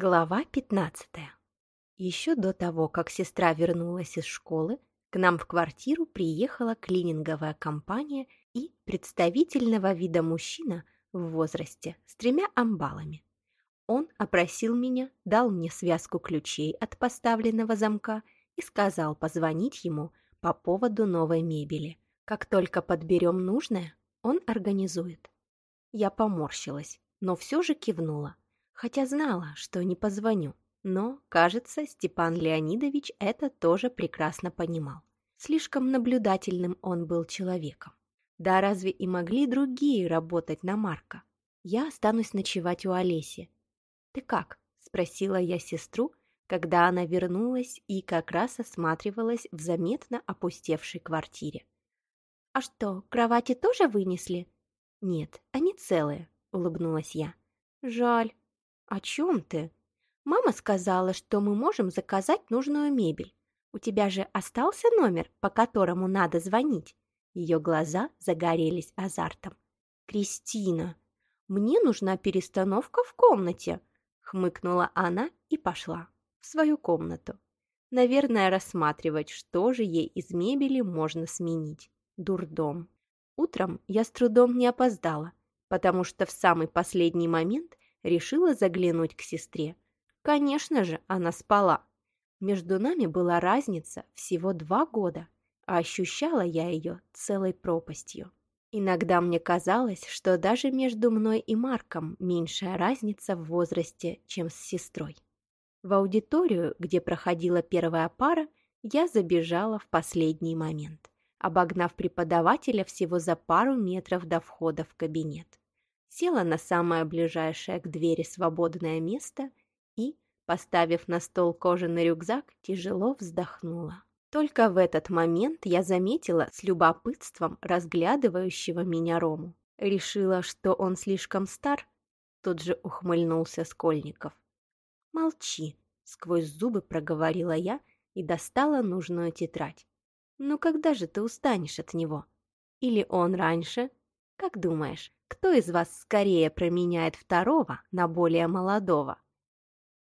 Глава 15. Еще до того, как сестра вернулась из школы, к нам в квартиру приехала клининговая компания и представительного вида мужчина в возрасте с тремя амбалами. Он опросил меня, дал мне связку ключей от поставленного замка и сказал позвонить ему по поводу новой мебели. Как только подберем нужное, он организует. Я поморщилась, но все же кивнула хотя знала, что не позвоню. Но, кажется, Степан Леонидович это тоже прекрасно понимал. Слишком наблюдательным он был человеком. Да разве и могли другие работать на Марка? Я останусь ночевать у Олеси. «Ты как?» – спросила я сестру, когда она вернулась и как раз осматривалась в заметно опустевшей квартире. «А что, кровати тоже вынесли?» «Нет, они целые», – улыбнулась я. «Жаль», «О чем ты?» «Мама сказала, что мы можем заказать нужную мебель. У тебя же остался номер, по которому надо звонить?» Ее глаза загорелись азартом. «Кристина, мне нужна перестановка в комнате», хмыкнула она и пошла в свою комнату. Наверное, рассматривать, что же ей из мебели можно сменить. Дурдом. Утром я с трудом не опоздала, потому что в самый последний момент решила заглянуть к сестре. Конечно же, она спала. Между нами была разница всего два года, а ощущала я ее целой пропастью. Иногда мне казалось, что даже между мной и Марком меньшая разница в возрасте, чем с сестрой. В аудиторию, где проходила первая пара, я забежала в последний момент, обогнав преподавателя всего за пару метров до входа в кабинет села на самое ближайшее к двери свободное место и, поставив на стол кожаный рюкзак, тяжело вздохнула. Только в этот момент я заметила с любопытством разглядывающего меня Рому. Решила, что он слишком стар, тут же ухмыльнулся Скольников. «Молчи», — сквозь зубы проговорила я и достала нужную тетрадь. «Ну когда же ты устанешь от него? Или он раньше? Как думаешь?» Кто из вас скорее променяет второго на более молодого?»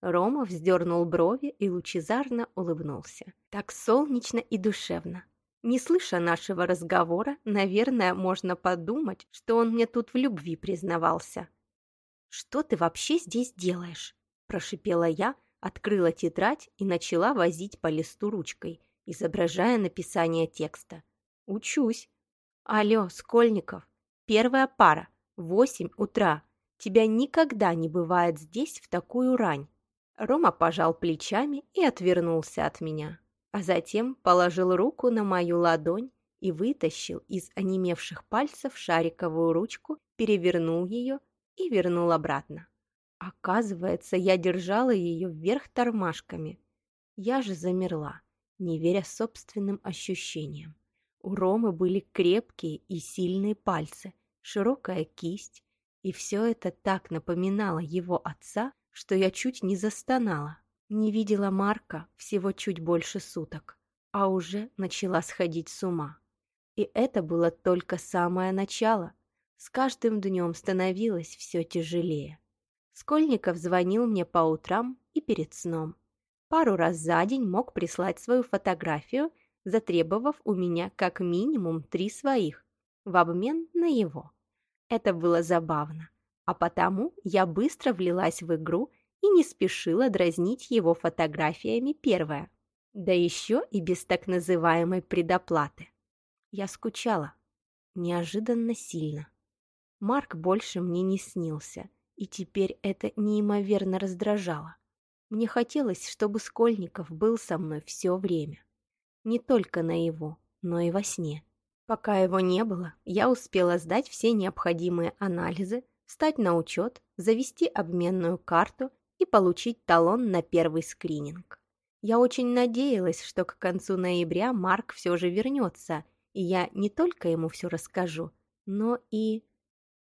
Рома вздернул брови и лучезарно улыбнулся. Так солнечно и душевно. Не слыша нашего разговора, наверное, можно подумать, что он мне тут в любви признавался. «Что ты вообще здесь делаешь?» – прошипела я, открыла тетрадь и начала возить по листу ручкой, изображая написание текста. «Учусь». «Алло, Скольников, Первая пара. Восемь утра. Тебя никогда не бывает здесь в такую рань. Рома пожал плечами и отвернулся от меня, а затем положил руку на мою ладонь и вытащил из онемевших пальцев шариковую ручку, перевернул ее и вернул обратно. Оказывается, я держала ее вверх тормашками. Я же замерла, не веря собственным ощущениям. У Ромы были крепкие и сильные пальцы, широкая кисть, и все это так напоминало его отца, что я чуть не застонала. Не видела Марка всего чуть больше суток, а уже начала сходить с ума. И это было только самое начало. С каждым днем становилось все тяжелее. Скольников звонил мне по утрам и перед сном. Пару раз за день мог прислать свою фотографию, затребовав у меня как минимум три своих, в обмен на его. Это было забавно, а потому я быстро влилась в игру и не спешила дразнить его фотографиями первая, да еще и без так называемой предоплаты. Я скучала, неожиданно сильно. Марк больше мне не снился, и теперь это неимоверно раздражало. Мне хотелось, чтобы Скольников был со мной все время. Не только на его, но и во сне. Пока его не было, я успела сдать все необходимые анализы, встать на учет, завести обменную карту и получить талон на первый скрининг. Я очень надеялась, что к концу ноября Марк все же вернется, и я не только ему все расскажу, но и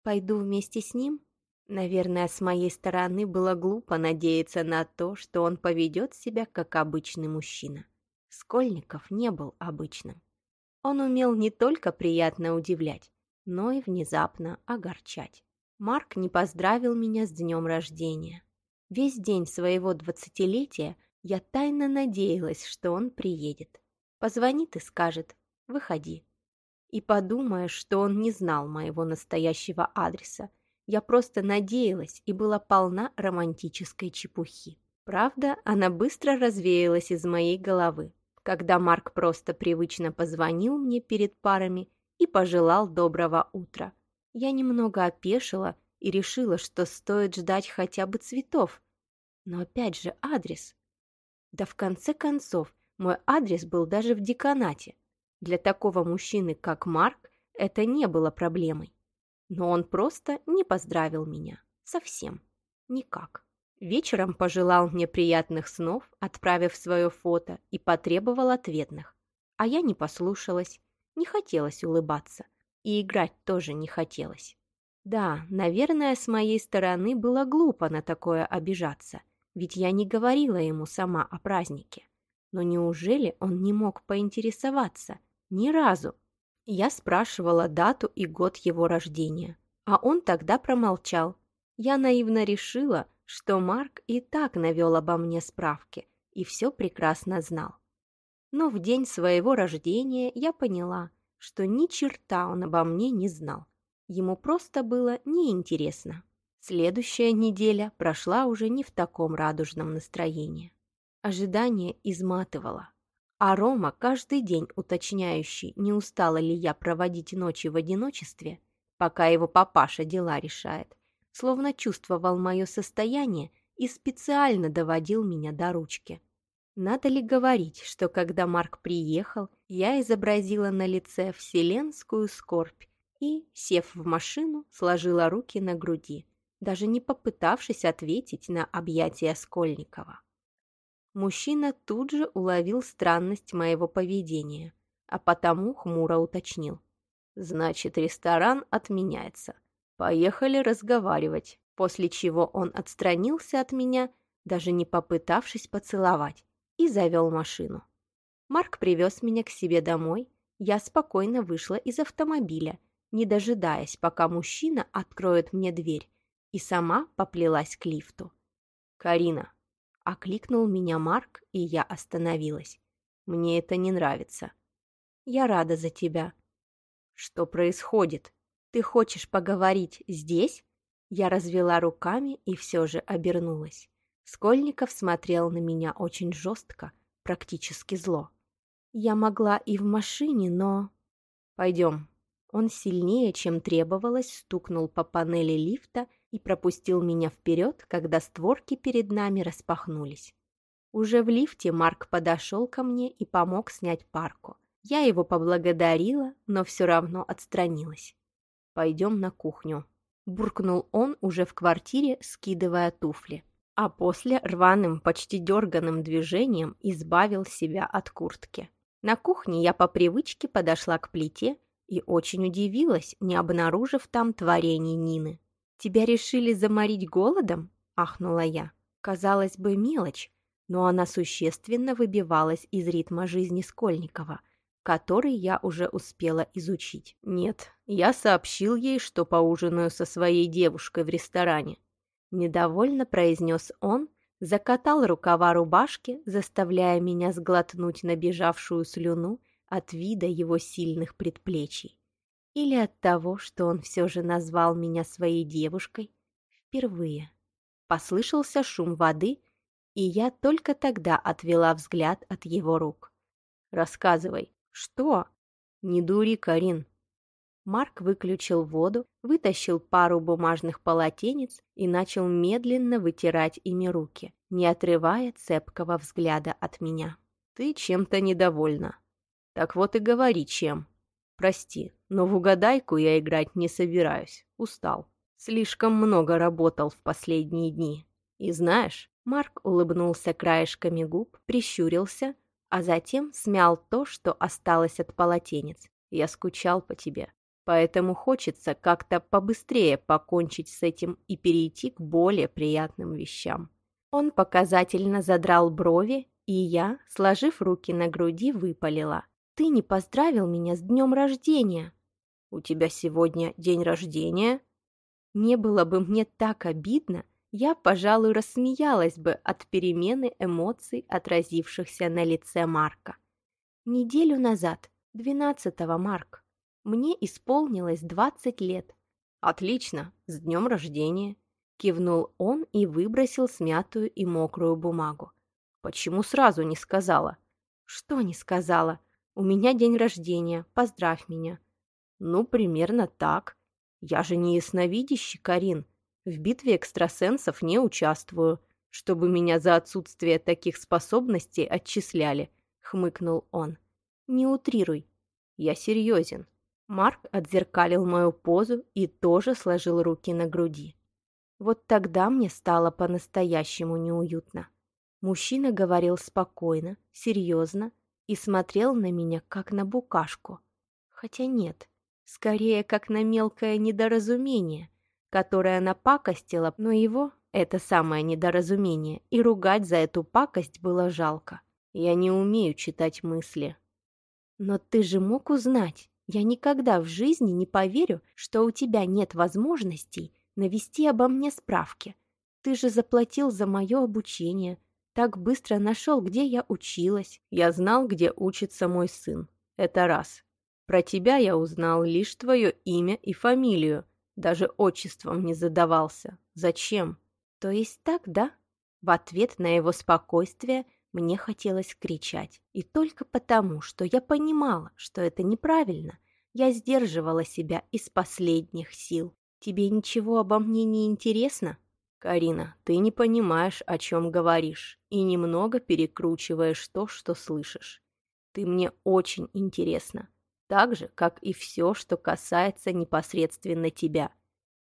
пойду вместе с ним. Наверное, с моей стороны было глупо надеяться на то, что он поведет себя как обычный мужчина. Скольников не был обычным. Он умел не только приятно удивлять, но и внезапно огорчать. Марк не поздравил меня с днем рождения. Весь день своего двадцатилетия я тайно надеялась, что он приедет. Позвонит и скажет «Выходи». И подумая, что он не знал моего настоящего адреса, я просто надеялась и была полна романтической чепухи. Правда, она быстро развеялась из моей головы, когда Марк просто привычно позвонил мне перед парами и пожелал доброго утра. Я немного опешила и решила, что стоит ждать хотя бы цветов. Но опять же адрес. Да в конце концов, мой адрес был даже в деканате. Для такого мужчины, как Марк, это не было проблемой. Но он просто не поздравил меня. Совсем. Никак. Вечером пожелал мне приятных снов, отправив свое фото, и потребовал ответных. А я не послушалась, не хотелось улыбаться. И играть тоже не хотелось. Да, наверное, с моей стороны было глупо на такое обижаться, ведь я не говорила ему сама о празднике. Но неужели он не мог поинтересоваться? Ни разу. Я спрашивала дату и год его рождения, а он тогда промолчал. Я наивно решила, что Марк и так навел обо мне справки и все прекрасно знал. Но в день своего рождения я поняла, что ни черта он обо мне не знал. Ему просто было неинтересно. Следующая неделя прошла уже не в таком радужном настроении. Ожидание изматывало. А Рома, каждый день уточняющий, не устала ли я проводить ночи в одиночестве, пока его папаша дела решает, словно чувствовал мое состояние и специально доводил меня до ручки. Надо ли говорить, что когда Марк приехал, я изобразила на лице вселенскую скорбь и, сев в машину, сложила руки на груди, даже не попытавшись ответить на объятия Скольникова. Мужчина тут же уловил странность моего поведения, а потому хмуро уточнил. «Значит, ресторан отменяется. Поехали разговаривать», после чего он отстранился от меня, даже не попытавшись поцеловать, и завел машину. Марк привез меня к себе домой, я спокойно вышла из автомобиля, не дожидаясь, пока мужчина откроет мне дверь, и сама поплелась к лифту. «Карина, Окликнул меня Марк, и я остановилась. Мне это не нравится. Я рада за тебя. Что происходит? Ты хочешь поговорить здесь? Я развела руками и все же обернулась. Скольников смотрел на меня очень жестко, практически зло. Я могла и в машине, но... Пойдем. Он сильнее, чем требовалось, стукнул по панели лифта и пропустил меня вперед, когда створки перед нами распахнулись. Уже в лифте Марк подошел ко мне и помог снять парку. Я его поблагодарила, но все равно отстранилась. «Пойдем на кухню», – буркнул он уже в квартире, скидывая туфли. А после рваным, почти дерганым движением избавил себя от куртки. На кухне я по привычке подошла к плите и очень удивилась, не обнаружив там творений Нины. «Тебя решили заморить голодом?» – ахнула я. Казалось бы, мелочь, но она существенно выбивалась из ритма жизни Скольникова, который я уже успела изучить. Нет, я сообщил ей, что поужинаю со своей девушкой в ресторане. Недовольно произнес он, закатал рукава рубашки, заставляя меня сглотнуть набежавшую слюну от вида его сильных предплечий. Или от того, что он все же назвал меня своей девушкой впервые. Послышался шум воды, и я только тогда отвела взгляд от его рук. «Рассказывай, что?» «Не дури, Карин». Марк выключил воду, вытащил пару бумажных полотенец и начал медленно вытирать ими руки, не отрывая цепкого взгляда от меня. «Ты чем-то недовольна. Так вот и говори, чем. Прости, но в угадайку я играть не собираюсь. Устал. Слишком много работал в последние дни. И знаешь, Марк улыбнулся краешками губ, прищурился, а затем смял то, что осталось от полотенец. Я скучал по тебе. Поэтому хочется как-то побыстрее покончить с этим и перейти к более приятным вещам. Он показательно задрал брови, и я, сложив руки на груди, выпалила ты не поздравил меня с днем рождения. У тебя сегодня день рождения? Не было бы мне так обидно, я, пожалуй, рассмеялась бы от перемены эмоций, отразившихся на лице Марка. Неделю назад, 12-го, Марк, мне исполнилось 20 лет. Отлично, с днем рождения. Кивнул он и выбросил смятую и мокрую бумагу. Почему сразу не сказала? Что не сказала? У меня день рождения, поздравь меня. Ну, примерно так. Я же не ясновидящий, Карин. В битве экстрасенсов не участвую, чтобы меня за отсутствие таких способностей отчисляли, хмыкнул он. Не утрируй. Я серьезен. Марк отзеркалил мою позу и тоже сложил руки на груди. Вот тогда мне стало по-настоящему неуютно. Мужчина говорил спокойно, серьезно и смотрел на меня, как на букашку. Хотя нет, скорее, как на мелкое недоразумение, которое напакостило, но его, это самое недоразумение, и ругать за эту пакость было жалко. Я не умею читать мысли. Но ты же мог узнать. Я никогда в жизни не поверю, что у тебя нет возможностей навести обо мне справки. Ты же заплатил за мое обучение. Так быстро нашел, где я училась. Я знал, где учится мой сын. Это раз. Про тебя я узнал лишь твое имя и фамилию. Даже отчеством не задавался. Зачем? То есть так, да? В ответ на его спокойствие мне хотелось кричать. И только потому, что я понимала, что это неправильно, я сдерживала себя из последних сил. Тебе ничего обо мне не интересно? Карина, ты не понимаешь, о чем говоришь, и немного перекручиваешь то, что слышишь. Ты мне очень интересна так же, как и все, что касается непосредственно тебя.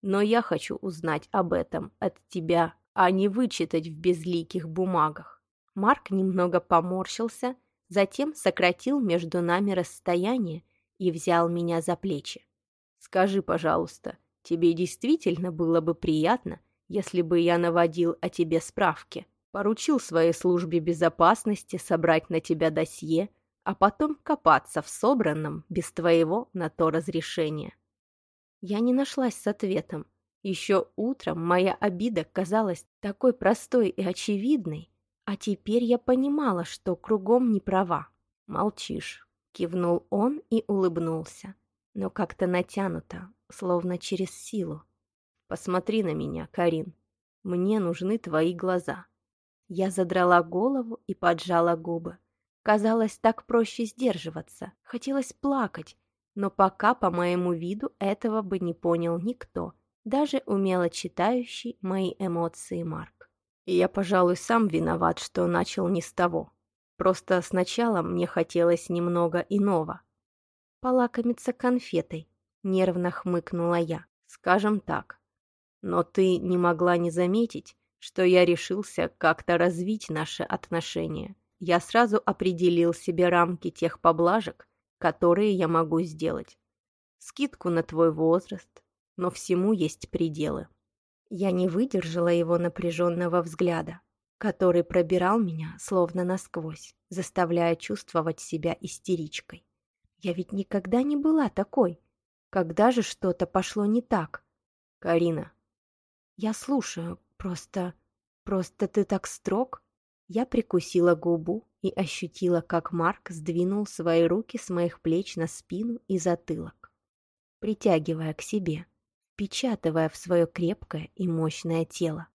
Но я хочу узнать об этом от тебя, а не вычитать в безликих бумагах. Марк немного поморщился, затем сократил между нами расстояние и взял меня за плечи. «Скажи, пожалуйста, тебе действительно было бы приятно, если бы я наводил о тебе справки, поручил своей службе безопасности собрать на тебя досье, а потом копаться в собранном без твоего на то разрешения. Я не нашлась с ответом. Еще утром моя обида казалась такой простой и очевидной, а теперь я понимала, что кругом не права. «Молчишь», — кивнул он и улыбнулся, но как-то натянуто, словно через силу. «Посмотри на меня, Карин. Мне нужны твои глаза». Я задрала голову и поджала губы. Казалось, так проще сдерживаться. Хотелось плакать, но пока по моему виду этого бы не понял никто, даже умело читающий мои эмоции Марк. Я, пожалуй, сам виноват, что начал не с того. Просто сначала мне хотелось немного иного. Полакомиться конфетой, нервно хмыкнула я. Скажем так. Но ты не могла не заметить, что я решился как-то развить наши отношения я сразу определил себе рамки тех поблажек, которые я могу сделать. Скидку на твой возраст, но всему есть пределы. Я не выдержала его напряженного взгляда, который пробирал меня словно насквозь, заставляя чувствовать себя истеричкой. Я ведь никогда не была такой. Когда же что-то пошло не так? Карина. Я слушаю, просто... Просто ты так строг. Я прикусила губу и ощутила, как Марк сдвинул свои руки с моих плеч на спину и затылок, притягивая к себе, впечатывая в свое крепкое и мощное тело.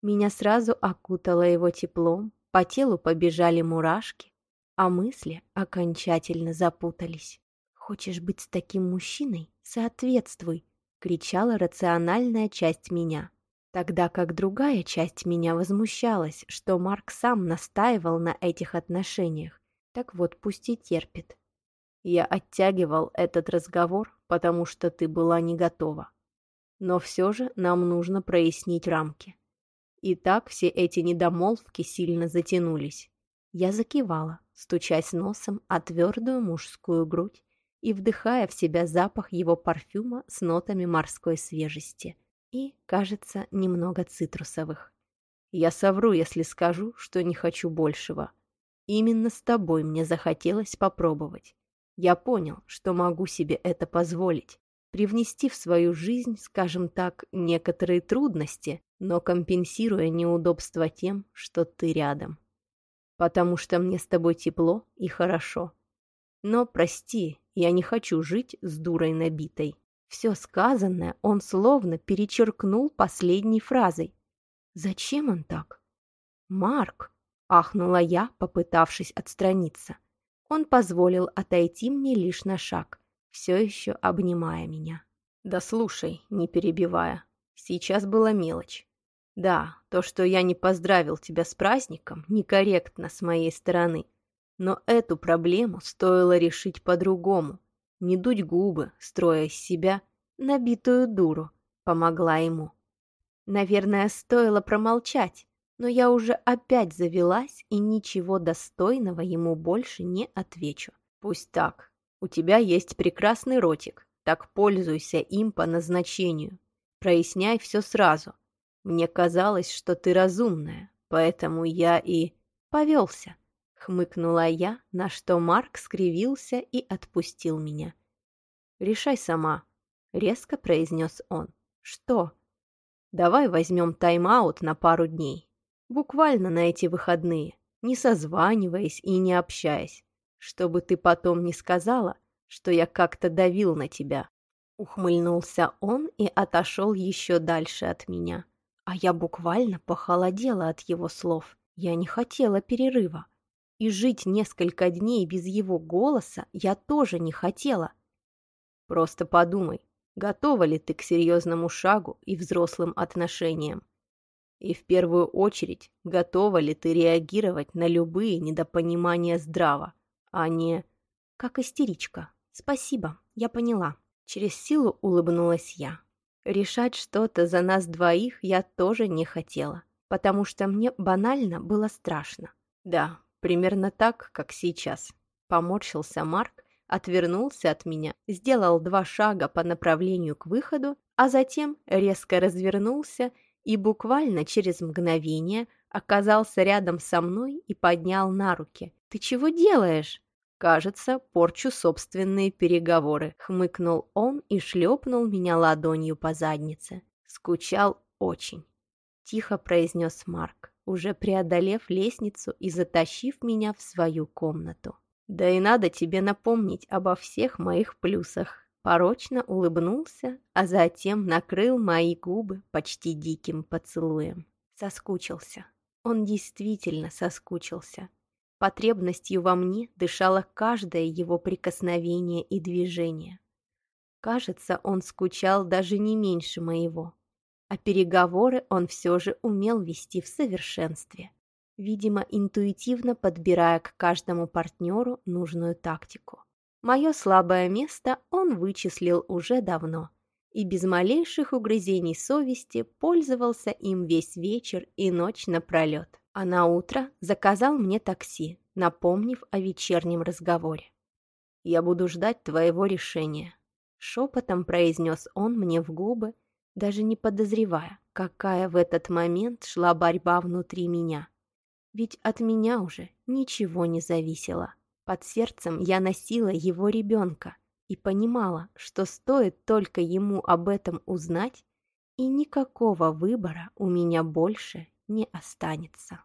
Меня сразу окутало его теплом, по телу побежали мурашки, а мысли окончательно запутались. «Хочешь быть с таким мужчиной? Соответствуй!» — кричала рациональная часть меня тогда как другая часть меня возмущалась, что Марк сам настаивал на этих отношениях. Так вот, пусть и терпит. Я оттягивал этот разговор, потому что ты была не готова. Но все же нам нужно прояснить рамки. И так все эти недомолвки сильно затянулись. Я закивала, стучась носом о твердую мужскую грудь и вдыхая в себя запах его парфюма с нотами морской свежести – и, кажется, немного цитрусовых. Я совру, если скажу, что не хочу большего. Именно с тобой мне захотелось попробовать. Я понял, что могу себе это позволить. Привнести в свою жизнь, скажем так, некоторые трудности, но компенсируя неудобства тем, что ты рядом. Потому что мне с тобой тепло и хорошо. Но, прости, я не хочу жить с дурой набитой. Все сказанное он словно перечеркнул последней фразой. Зачем он так? Марк, ахнула я, попытавшись отстраниться. Он позволил отойти мне лишь на шаг, все еще обнимая меня. «Да слушай, не перебивая. Сейчас была мелочь. Да, то, что я не поздравил тебя с праздником, некорректно с моей стороны. Но эту проблему стоило решить по-другому. Не дуть губы, строя из себя набитую дуру, помогла ему. Наверное, стоило промолчать, но я уже опять завелась и ничего достойного ему больше не отвечу. Пусть так. У тебя есть прекрасный ротик, так пользуйся им по назначению. Проясняй все сразу. Мне казалось, что ты разумная, поэтому я и повелся. Хмыкнула я, на что Марк скривился и отпустил меня. «Решай сама», — резко произнес он. «Что?» «Давай возьмем тайм-аут на пару дней. Буквально на эти выходные, не созваниваясь и не общаясь, чтобы ты потом не сказала, что я как-то давил на тебя». Ухмыльнулся он и отошел еще дальше от меня. А я буквально похолодела от его слов. Я не хотела перерыва. И жить несколько дней без его голоса я тоже не хотела. Просто подумай, готова ли ты к серьезному шагу и взрослым отношениям? И в первую очередь, готова ли ты реагировать на любые недопонимания здраво, а не как истеричка. Спасибо, я поняла. Через силу улыбнулась я. Решать что-то за нас двоих я тоже не хотела, потому что мне банально было страшно. Да, примерно так, как сейчас. Поморщился Марк, отвернулся от меня, сделал два шага по направлению к выходу, а затем резко развернулся и буквально через мгновение оказался рядом со мной и поднял на руки. «Ты чего делаешь?» «Кажется, порчу собственные переговоры», — хмыкнул он и шлепнул меня ладонью по заднице. «Скучал очень», — тихо произнес Марк, уже преодолев лестницу и затащив меня в свою комнату. «Да и надо тебе напомнить обо всех моих плюсах». Порочно улыбнулся, а затем накрыл мои губы почти диким поцелуем. Соскучился. Он действительно соскучился. Потребностью во мне дышало каждое его прикосновение и движение. Кажется, он скучал даже не меньше моего. А переговоры он все же умел вести в совершенстве. Видимо, интуитивно подбирая к каждому партнеру нужную тактику. Мое слабое место он вычислил уже давно и без малейших угрызений совести пользовался им весь вечер и ночь напролет а на утро заказал мне такси, напомнив о вечернем разговоре. «Я буду ждать твоего решения», — шепотом произнес он мне в губы, даже не подозревая, какая в этот момент шла борьба внутри меня. Ведь от меня уже ничего не зависело. Под сердцем я носила его ребенка и понимала, что стоит только ему об этом узнать, и никакого выбора у меня больше не останется.